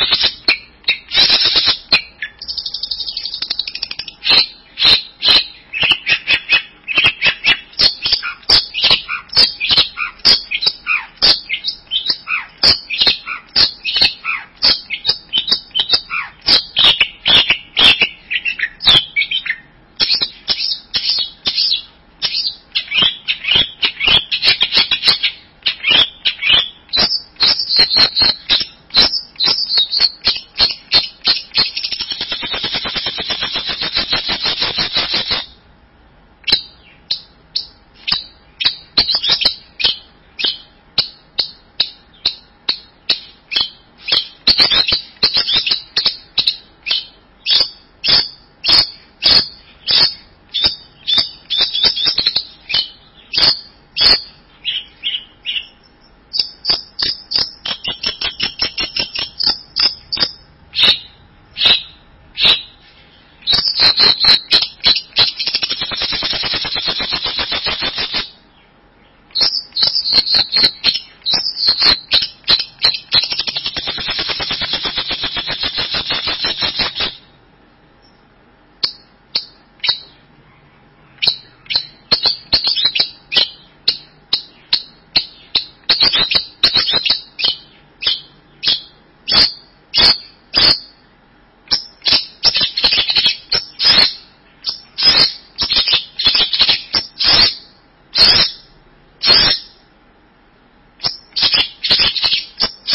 you you